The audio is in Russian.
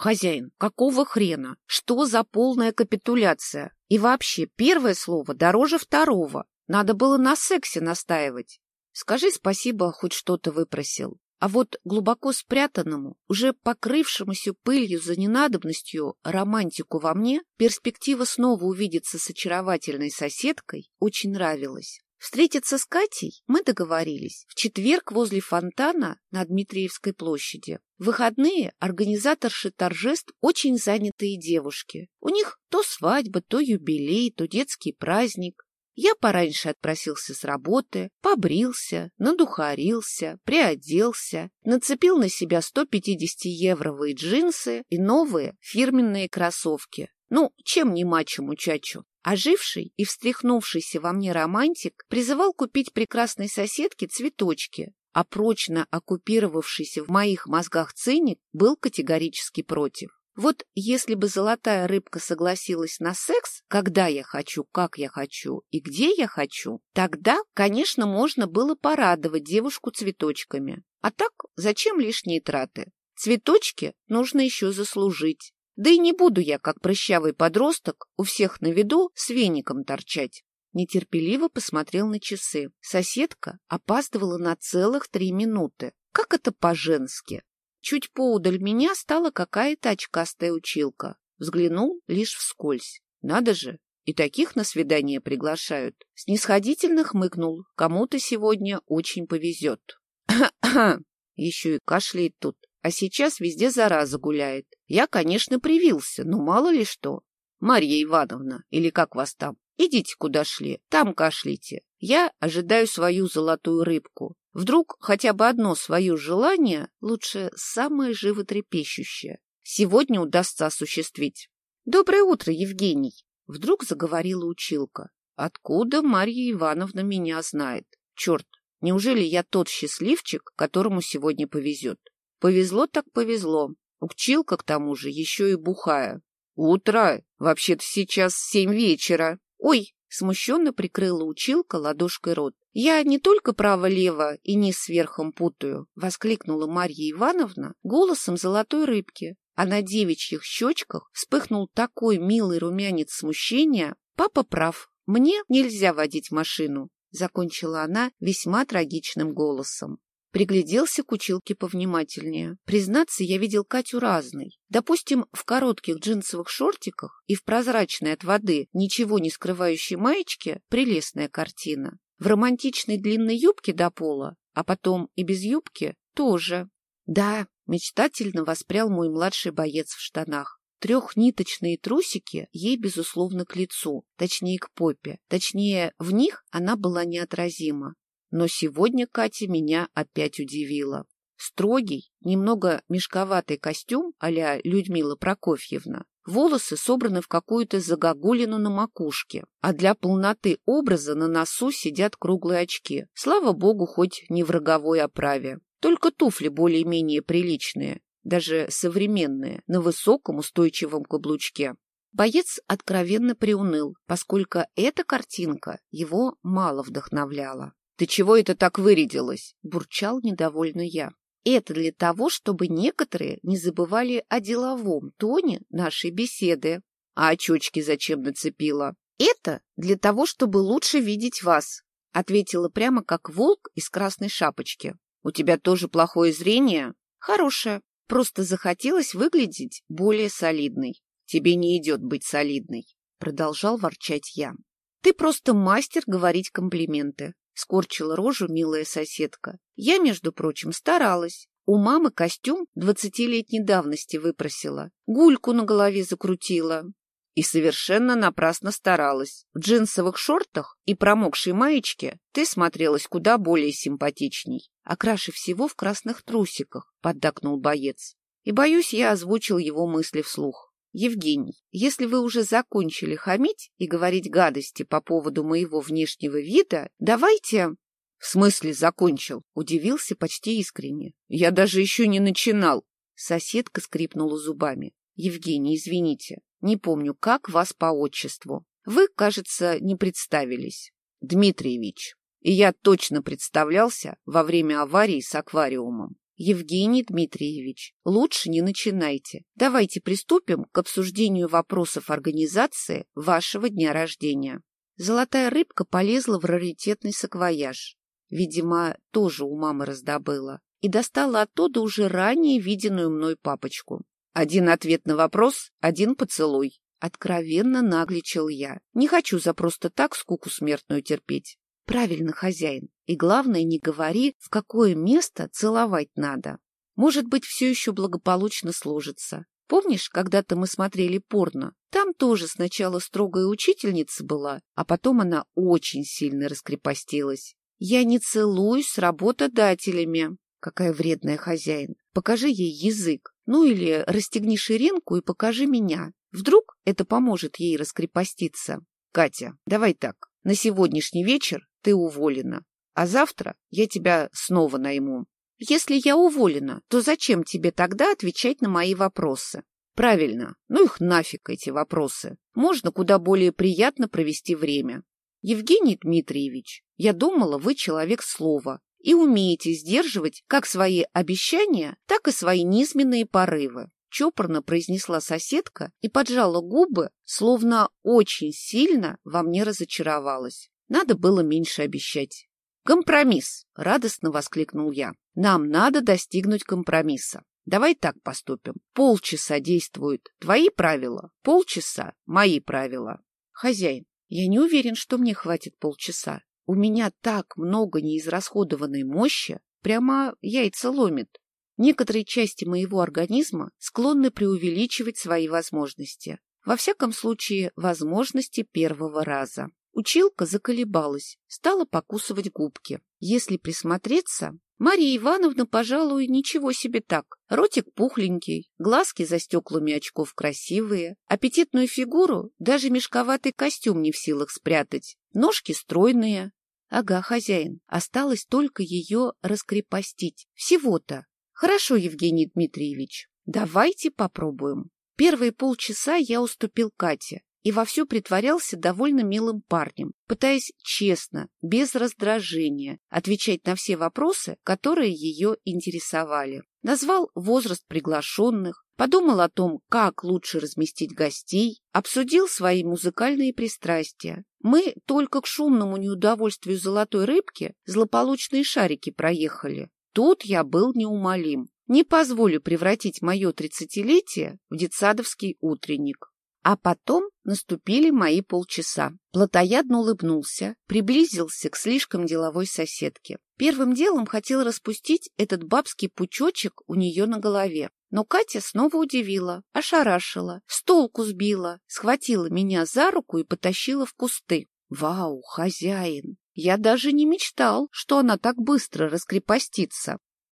Хозяин, какого хрена? Что за полная капитуляция? И вообще, первое слово дороже второго. Надо было на сексе настаивать. Скажи спасибо, хоть что-то выпросил. А вот глубоко спрятанному, уже покрывшемуся пылью за ненадобностью романтику во мне, перспектива снова увидеться с очаровательной соседкой очень нравилась. Встретиться с Катей мы договорились в четверг возле фонтана на Дмитриевской площади. В выходные организаторши торжеств очень занятые девушки. У них то свадьба, то юбилей, то детский праздник. Я пораньше отпросился с работы, побрился, надухарился, приоделся, нацепил на себя 150-евровые джинсы и новые фирменные кроссовки. Ну, чем не мачо-мучачу? Оживший и встряхнувшийся во мне романтик призывал купить прекрасной соседке цветочки, а прочно оккупировавшийся в моих мозгах циник был категорически против. Вот если бы золотая рыбка согласилась на секс, когда я хочу, как я хочу и где я хочу, тогда, конечно, можно было порадовать девушку цветочками. А так, зачем лишние траты? Цветочки нужно еще заслужить. Да и не буду я, как прыщавый подросток, у всех на виду с веником торчать. Нетерпеливо посмотрел на часы. Соседка опаздывала на целых три минуты. Как это по-женски? Чуть поудаль меня стала какая-то очкастая училка. Взглянул лишь вскользь. Надо же, и таких на свидание приглашают. Снисходительно хмыкнул. Кому-то сегодня очень повезет. Еще и кашляет тут. А сейчас везде зараза гуляет. Я, конечно, привился, но мало ли что. Марья Ивановна, или как вас там, идите куда шли, там кашляйте. Я ожидаю свою золотую рыбку. Вдруг хотя бы одно свое желание, лучше самое животрепещущее, сегодня удастся осуществить. «Доброе утро, Евгений!» Вдруг заговорила училка. «Откуда Марья Ивановна меня знает? Черт, неужели я тот счастливчик, которому сегодня повезет? Повезло так повезло. Училка, к тому же, еще и бухая. Утро! Вообще-то сейчас семь вечера. Ой, смущенно прикрыла училка ладошкой рот. «Я не только право-лево и низ сверхом путаю», — воскликнула Марья Ивановна голосом золотой рыбки, а на девичьих щечках вспыхнул такой милый румянец смущения. «Папа прав, мне нельзя водить машину», — закончила она весьма трагичным голосом. Пригляделся к училке повнимательнее. Признаться, я видел Катю разной. Допустим, в коротких джинсовых шортиках и в прозрачной от воды, ничего не скрывающей маечке, прелестная картина. В романтичной длинной юбке до пола, а потом и без юбки, тоже. Да, мечтательно воспрял мой младший боец в штанах. Трехниточные трусики ей, безусловно, к лицу, точнее, к попе. Точнее, в них она была неотразима. Но сегодня Катя меня опять удивила. Строгий, немного мешковатый костюм а-ля Людмила Прокофьевна. Волосы собраны в какую-то загогулину на макушке, а для полноты образа на носу сидят круглые очки. Слава богу, хоть не в роговой оправе. Только туфли более-менее приличные, даже современные, на высоком устойчивом каблучке. Боец откровенно приуныл, поскольку эта картинка его мало вдохновляла. «Ты чего это так вырядилась?» — бурчал недовольно я. «Это для того, чтобы некоторые не забывали о деловом тоне нашей беседы. А очечки зачем нацепила?» «Это для того, чтобы лучше видеть вас», — ответила прямо как волк из красной шапочки. «У тебя тоже плохое зрение?» «Хорошее. Просто захотелось выглядеть более солидной». «Тебе не идет быть солидной», — продолжал ворчать я. «Ты просто мастер говорить комплименты. — скорчила рожу милая соседка. Я, между прочим, старалась. У мамы костюм двадцатилетней давности выпросила. Гульку на голове закрутила. И совершенно напрасно старалась. В джинсовых шортах и промокшей маечке ты смотрелась куда более симпатичней. А краше всего в красных трусиках, — поддакнул боец. И, боюсь, я озвучил его мысли вслух. Евгений, если вы уже закончили хамить и говорить гадости по поводу моего внешнего вида, давайте... В смысле закончил? Удивился почти искренне. Я даже еще не начинал. Соседка скрипнула зубами. Евгений, извините, не помню, как вас по отчеству. Вы, кажется, не представились. Дмитриевич. И я точно представлялся во время аварии с аквариумом. Евгений Дмитриевич, лучше не начинайте. Давайте приступим к обсуждению вопросов организации вашего дня рождения. Золотая рыбка полезла в раритетный саквояж. Видимо, тоже у мамы раздобыла. И достала оттуда уже ранее виденную мной папочку. Один ответ на вопрос, один поцелуй. Откровенно нагличал я. Не хочу за просто так скуку смертную терпеть. Правильно, хозяин. И главное, не говори, в какое место целовать надо. Может быть, все еще благополучно сложится. Помнишь, когда-то мы смотрели порно? Там тоже сначала строгая учительница была, а потом она очень сильно раскрепостилась. Я не целуюсь с работодателями. Какая вредная хозяин. Покажи ей язык. Ну или расстегни ширинку и покажи меня. Вдруг это поможет ей раскрепоститься. Катя, давай так. На сегодняшний вечер ты уволена, а завтра я тебя снова найму. Если я уволена, то зачем тебе тогда отвечать на мои вопросы? Правильно, ну их нафиг эти вопросы. Можно куда более приятно провести время. Евгений Дмитриевич, я думала, вы человек слова и умеете сдерживать как свои обещания, так и свои низменные порывы. Чопорно произнесла соседка и поджала губы, словно очень сильно во мне разочаровалась. Надо было меньше обещать. «Компромисс!» — радостно воскликнул я. «Нам надо достигнуть компромисса. Давай так поступим. Полчаса действуют твои правила, полчаса — мои правила. Хозяин, я не уверен, что мне хватит полчаса. У меня так много неизрасходованной мощи, прямо яйца ломит. Некоторые части моего организма склонны преувеличивать свои возможности. Во всяком случае, возможности первого раза. Училка заколебалась, стала покусывать губки. Если присмотреться, Мария Ивановна, пожалуй, ничего себе так. Ротик пухленький, глазки за стеклами очков красивые, аппетитную фигуру даже мешковатый костюм не в силах спрятать, ножки стройные. Ага, хозяин, осталось только ее раскрепостить. Всего-то. Хорошо, Евгений Дмитриевич, давайте попробуем. Первые полчаса я уступил Кате, и вовсю притворялся довольно милым парнем, пытаясь честно, без раздражения, отвечать на все вопросы, которые ее интересовали. Назвал возраст приглашенных, подумал о том, как лучше разместить гостей, обсудил свои музыкальные пристрастия. Мы только к шумному неудовольствию золотой рыбки злополучные шарики проехали. Тут я был неумолим. Не позволю превратить мое тридцатилетие в детсадовский утренник. А потом наступили мои полчаса. Платоядно улыбнулся, приблизился к слишком деловой соседке. Первым делом хотел распустить этот бабский пучочек у нее на голове. Но Катя снова удивила, ошарашила, с толку сбила, схватила меня за руку и потащила в кусты. Вау, хозяин! Я даже не мечтал, что она так быстро раскрепостится.